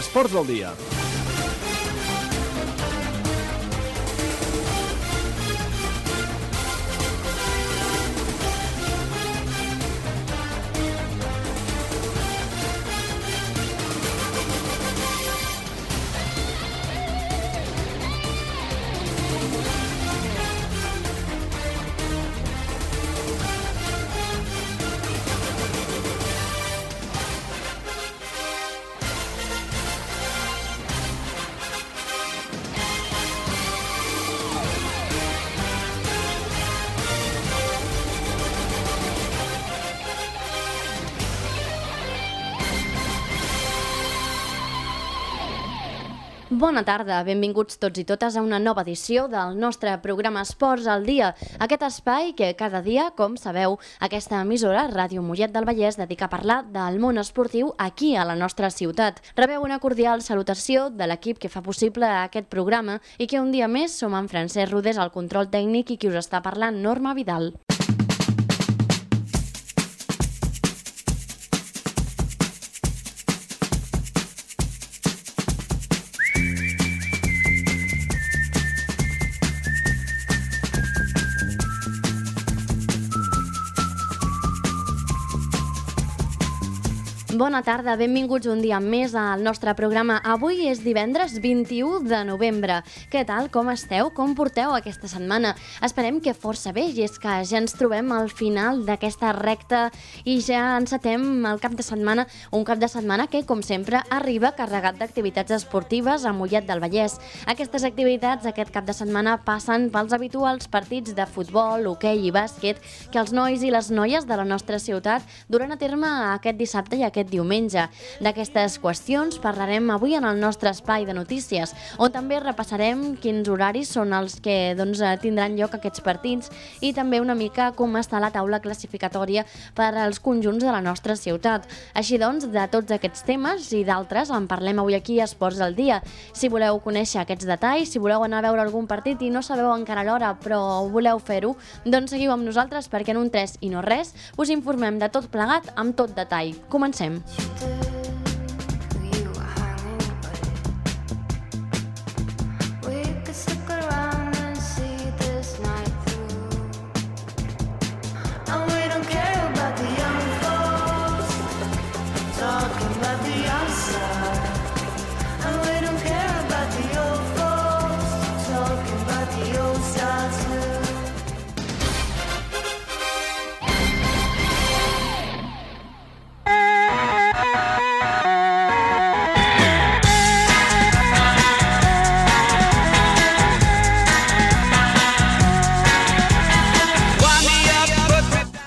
Esports del dia. Bona tarda, benvinguts tots i totes a una nova edició del nostre programa Esports al Dia. Aquest espai que cada dia, com sabeu, aquesta emissora, Ràdio Mollet del Vallès, dedica a parlar del món esportiu aquí a la nostra ciutat. Rebeu una cordial salutació de l'equip que fa possible aquest programa i que un dia més som en Francesc Rodés al control tècnic i qui us està parlant, Norma Vidal. Bona tarda, benvinguts un dia més al nostre programa. Avui és divendres 21 de novembre. Què tal, com esteu? Com porteu aquesta setmana? Esperem que força bé, i és que ja ens trobem al final d'aquesta recta i ja encetem el cap de setmana, un cap de setmana que, com sempre, arriba carregat d'activitats esportives a Mollet del Vallès. Aquestes activitats aquest cap de setmana passen pels habituals partits de futbol, hoquei i bàsquet que els nois i les noies de la nostra ciutat duran a terme aquest dissabte i aquest diumenge. D'aquestes qüestions parlarem avui en el nostre espai de notícies, on també repassarem quins horaris són els que doncs, tindran lloc aquests partits i també una mica com està la taula classificatòria per als conjunts de la nostra ciutat. Així doncs, de tots aquests temes i d'altres en parlem avui aquí a Esports del Dia. Si voleu conèixer aquests detalls, si voleu anar a veure algun partit i no sabeu encara l'hora però voleu fer-ho, doncs seguiu amb nosaltres perquè en un 3 i no res us informem de tot plegat amb tot detall. Comencem. to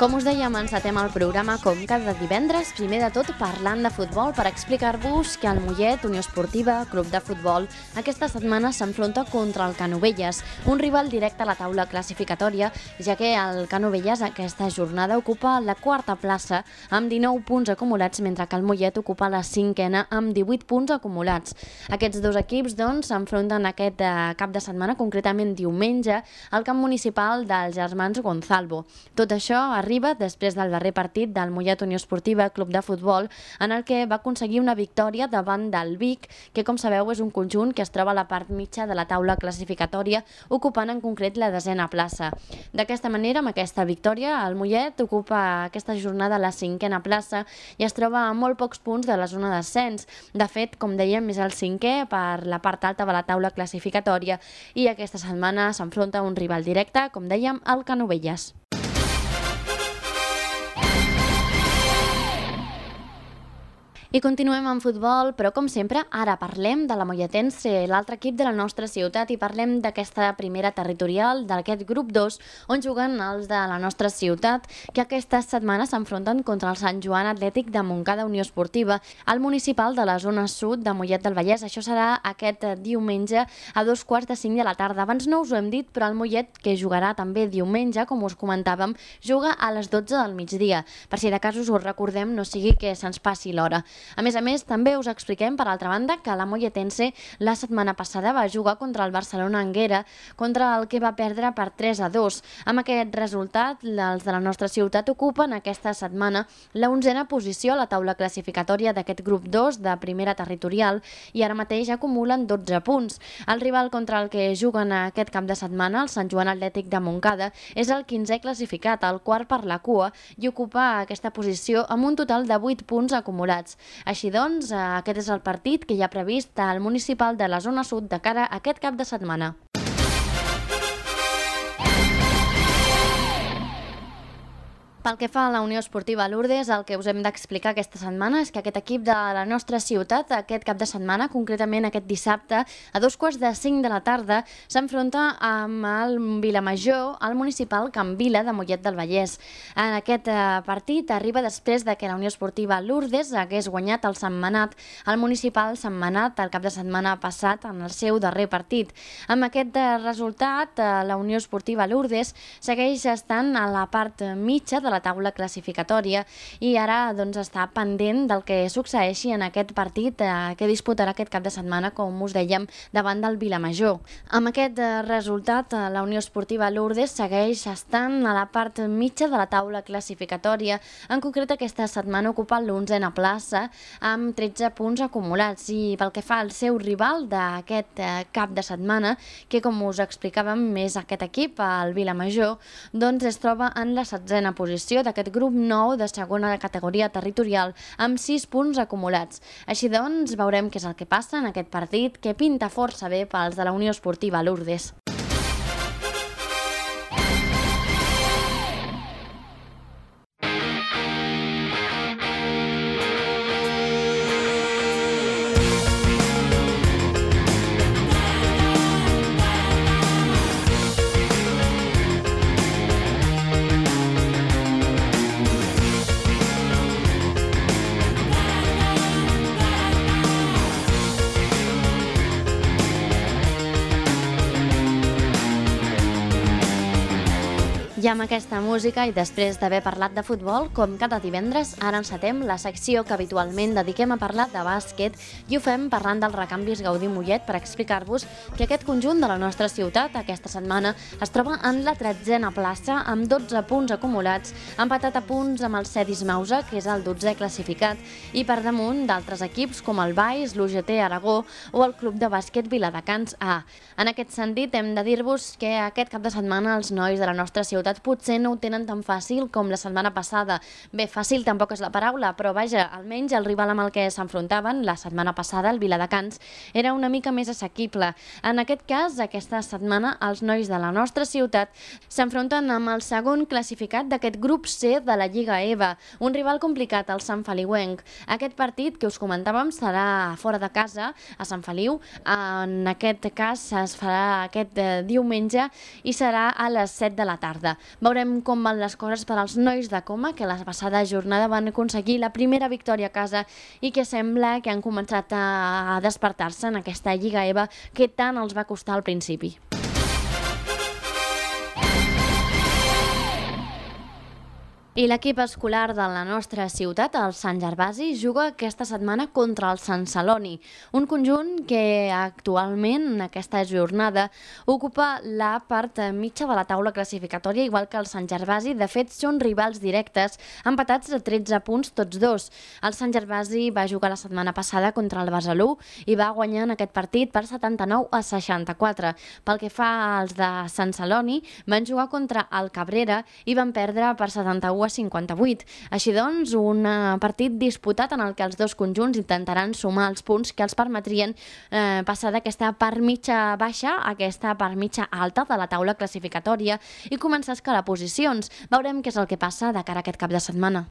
Com us dèiem, encetem el programa com cada divendres, primer de tot parlant de futbol per explicar-vos que el Mollet, Unió Esportiva, Club de Futbol, aquesta setmana s'enfronta contra el Canovelles, un rival directe a la taula classificatòria, ja que el Canovelles aquesta jornada ocupa la quarta plaça amb 19 punts acumulats, mentre que el Mollet ocupa la cinquena amb 18 punts acumulats. Aquests dos equips doncs s'enfronten aquest eh, cap de setmana, concretament diumenge, al camp municipal dels germans Gonzalvo. Tot això arriba arriba després del darrer partit del Mollet Unió Esportiva Club de Futbol, en el que va aconseguir una victòria davant del Vic, que com sabeu és un conjunt que es troba a la part mitja de la taula classificatòria, ocupant en concret la desena plaça. D'aquesta manera, amb aquesta victòria, el Mollet ocupa aquesta jornada la cinquena plaça i es troba a molt pocs punts de la zona d'ascens. De fet, com dèiem, és el cinquè per la part alta de la taula classificatòria i aquesta setmana s'enfronta un rival directe, com dèiem, el Canovelles. I continuem amb futbol, però com sempre, ara parlem de la Molletense, l'altre equip de la nostra ciutat, i parlem d'aquesta primera territorial, d'aquest grup 2, on juguen els de la nostra ciutat, que aquesta setmana s'enfronten contra el Sant Joan Atlètic de Montcada Unió Esportiva, al municipal de la zona sud de Mollet del Vallès. Això serà aquest diumenge a dos quarts de cinc de la tarda. Abans no us ho hem dit, però el Mollet, que jugarà també diumenge, com us comentàvem, juga a les 12 del migdia. Per si de cas us recordem, no sigui que se'ns passi l'hora. A més a més, també us expliquem, per altra banda, que la Molletense la setmana passada va jugar contra el Barcelona Anguera, contra el que va perdre per 3 a 2. Amb aquest resultat, els de la nostra ciutat ocupen aquesta setmana la onzena posició a la taula classificatòria d'aquest grup 2 de primera territorial i ara mateix acumulen 12 punts. El rival contra el que juguen aquest cap de setmana, el Sant Joan Atlètic de Montcada, és el 15è classificat, el quart per la cua, i ocupa aquesta posició amb un total de 8 punts acumulats. Així doncs, aquest és el partit que hi ha previst al municipal de la zona sud de cara a aquest cap de setmana. Pel que fa a la Unió Esportiva Lourdes, el que us hem d'explicar aquesta setmana és que aquest equip de la nostra ciutat, aquest cap de setmana, concretament aquest dissabte, a dos quarts de cinc de la tarda, s'enfronta amb el Vilamajor, al municipal Can Vila de Mollet del Vallès. En aquest eh, partit arriba després de que la Unió Esportiva Lourdes hagués guanyat el Setmanat al municipal Setmanat el cap de setmana passat en el seu darrer partit. Amb aquest eh, resultat, eh, la Unió Esportiva Lourdes segueix estant a la part mitja de la taula classificatòria i ara doncs, està pendent del que succeeixi en aquest partit eh, que disputarà aquest cap de setmana, com us dèiem, davant del Vilamajor. Amb aquest eh, resultat, eh, la Unió Esportiva Lourdes segueix estant a la part mitja de la taula classificatòria. En concret, aquesta setmana ocupa l'onzena plaça amb 13 punts acumulats i pel que fa al seu rival d'aquest eh, cap de setmana, que com us explicàvem més aquest equip, el Vilamajor, doncs es troba en la setzena posició posició d'aquest grup nou de segona categoria territorial amb 6 punts acumulats. Així doncs, veurem què és el que passa en aquest partit que pinta força bé pels de la Unió Esportiva Lourdes. I amb aquesta música i després d'haver parlat de futbol, com cada divendres, ara encetem la secció que habitualment dediquem a parlar de bàsquet i ho fem parlant del recanvis Gaudí Mollet per explicar-vos que aquest conjunt de la nostra ciutat aquesta setmana es troba en la tretzena plaça amb 12 punts acumulats, empatat a punts amb el Cedis Mausa, que és el 12è classificat, i per damunt d'altres equips com el Baix, l'UGT Aragó o el Club de Bàsquet Viladecans A. En aquest sentit, hem de dir-vos que aquest cap de setmana els nois de la nostra ciutat ciutat potser no ho tenen tan fàcil com la setmana passada. Bé, fàcil tampoc és la paraula, però vaja, almenys el rival amb el que s'enfrontaven la setmana passada, el Viladecans, era una mica més assequible. En aquest cas, aquesta setmana, els nois de la nostra ciutat s'enfronten amb el segon classificat d'aquest grup C de la Lliga EVA, un rival complicat, el Sant Feliuenc. Aquest partit que us comentàvem serà fora de casa, a Sant Feliu. En aquest cas es farà aquest eh, diumenge i serà a les 7 de la tarda. Veurem com van les coses per als nois de Coma, que la passada jornada van aconseguir la primera victòria a casa i que sembla que han començat a despertar-se en aquesta Lliga EVA que tant els va costar al principi. I l'equip escolar de la nostra ciutat, el Sant Gervasi, juga aquesta setmana contra el Sant Celoni, un conjunt que actualment, en aquesta jornada, ocupa la part mitja de la taula classificatòria, igual que el Sant Gervasi. De fet, són rivals directes, empatats a 13 punts tots dos. El Sant Gervasi va jugar la setmana passada contra el Besalú i va guanyar en aquest partit per 79 a 64. Pel que fa als de Sant Celoni, van jugar contra el Cabrera i van perdre per 71 a 58. Així doncs, un eh, partit disputat en el que els dos conjunts intentaran sumar els punts que els permetrien eh, passar d'aquesta part mitja baixa a aquesta part mitja alta de la taula classificatòria i començar a escalar posicions. Veurem què és el que passa de cara a aquest cap de setmana.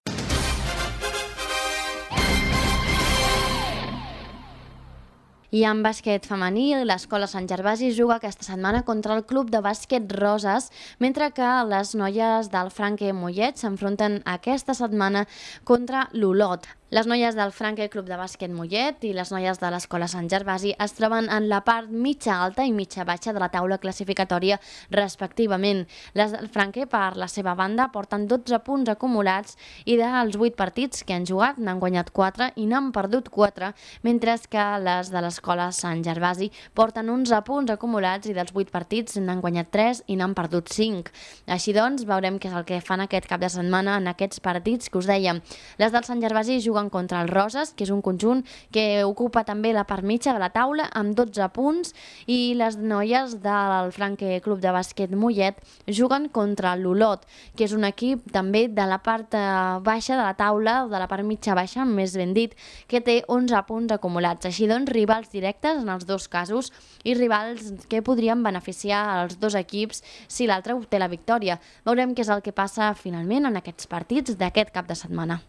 I en bàsquet femení, l'escola Sant Gervasi juga aquesta setmana contra el club de bàsquet Roses, mentre que les noies del Franque Mollet s'enfronten aquesta setmana contra l'Olot. Les noies del Franque Club de Bàsquet Mollet i les noies de l'Escola Sant Gervasi es troben en la part mitja alta i mitja baixa de la taula classificatòria respectivament. Les del Franque, per la seva banda, porten 12 punts acumulats i dels 8 partits que han jugat n'han guanyat 4 i n'han perdut 4, mentre que les de l'Escola Sant Gervasi porten 11 punts acumulats i dels 8 partits n'han guanyat 3 i n'han perdut 5. Així doncs, veurem què és el que fan aquest cap de setmana en aquests partits que us dèiem. Les del Sant Gervasi juguen juguen contra el Roses, que és un conjunt que ocupa també la part mitja de la taula amb 12 punts i les noies del Franque Club de Bàsquet Mollet juguen contra l'Olot, que és un equip també de la part eh, baixa de la taula, de la part mitja baixa, més ben dit, que té 11 punts acumulats. Així doncs, rivals directes en els dos casos i rivals que podrien beneficiar els dos equips si l'altre obté la victòria. Veurem què és el que passa finalment en aquests partits d'aquest cap de setmana.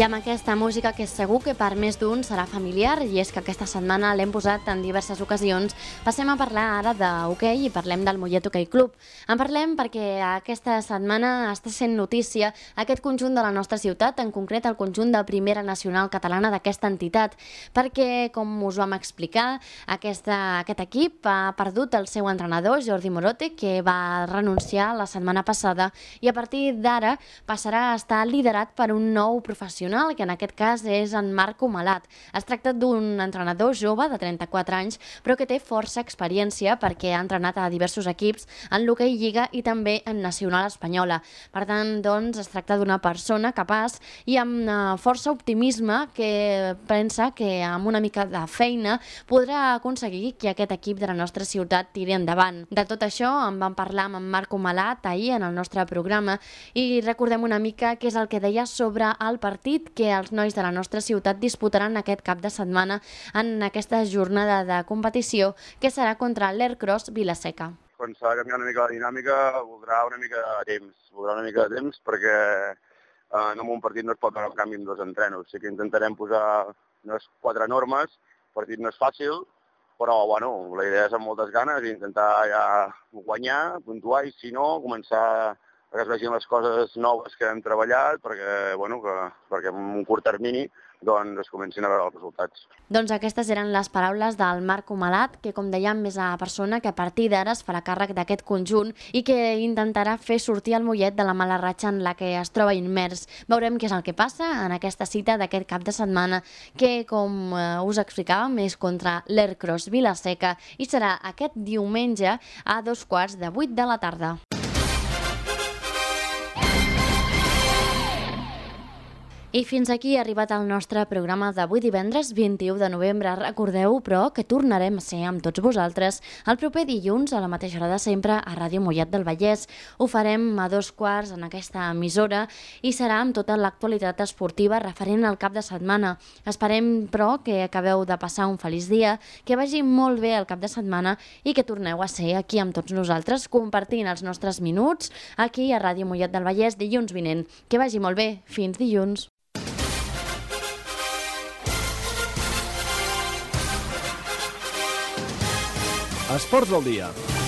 I amb aquesta música que segur que per més d'un serà familiar i és que aquesta setmana l'hem posat en diverses ocasions, passem a parlar ara d'hoquei i parlem del Mollet Hoquei Club. En parlem perquè aquesta setmana està sent notícia aquest conjunt de la nostra ciutat, en concret el conjunt de Primera Nacional Catalana d'aquesta entitat, perquè, com us vam explicar, aquesta, aquest equip ha perdut el seu entrenador, Jordi Morote, que va renunciar la setmana passada i a partir d'ara passarà a estar liderat per un nou professional professional, que en aquest cas és en Marco Malat. Es tracta d'un entrenador jove de 34 anys, però que té força experiència perquè ha entrenat a diversos equips en l'hoquei Lliga i també en Nacional Espanyola. Per tant, doncs, es tracta d'una persona capaç i amb uh, força optimisme que pensa que amb una mica de feina podrà aconseguir que aquest equip de la nostra ciutat tiri endavant. De tot això en vam parlar amb en Marco Malat ahir en el nostre programa i recordem una mica què és el que deia sobre el partit partit que els nois de la nostra ciutat disputaran aquest cap de setmana en aquesta jornada de competició que serà contra l'Aircross Vilaseca. Quan s'ha de canviar una mica la dinàmica, voldrà una mica de temps, voldrà una mica de temps perquè eh, en un partit no es pot donar el canvi en dos entrenos. Sí que intentarem posar unes quatre normes, el partit no és fàcil, però bueno, la idea és amb moltes ganes intentar ja guanyar, puntuar i si no, començar que es vegin les coses noves que hem treballat perquè, bueno, que, perquè en un curt termini doncs es comencin a veure els resultats. Doncs aquestes eren les paraules del Marc Humalat, que com dèiem és a persona que a partir d'ara es farà càrrec d'aquest conjunt i que intentarà fer sortir el Mollet de la mala ratxa en la que es troba immers. Veurem què és el que passa en aquesta cita d'aquest cap de setmana, que com eh, us explicàvem és contra l'Aircross Vilaseca i serà aquest diumenge a dos quarts de vuit de la tarda. I fins aquí ha arribat el nostre programa d'avui divendres 21 de novembre. Recordeu, però, que tornarem a ser amb tots vosaltres el proper dilluns a la mateixa hora de sempre a Ràdio Mollet del Vallès. Ho farem a dos quarts en aquesta emissora i serà amb tota l'actualitat esportiva referent al cap de setmana. Esperem, però, que acabeu de passar un feliç dia, que vagi molt bé el cap de setmana i que torneu a ser aquí amb tots nosaltres compartint els nostres minuts aquí a Ràdio Mollet del Vallès dilluns vinent. Que vagi molt bé. Fins dilluns. Esports del dia.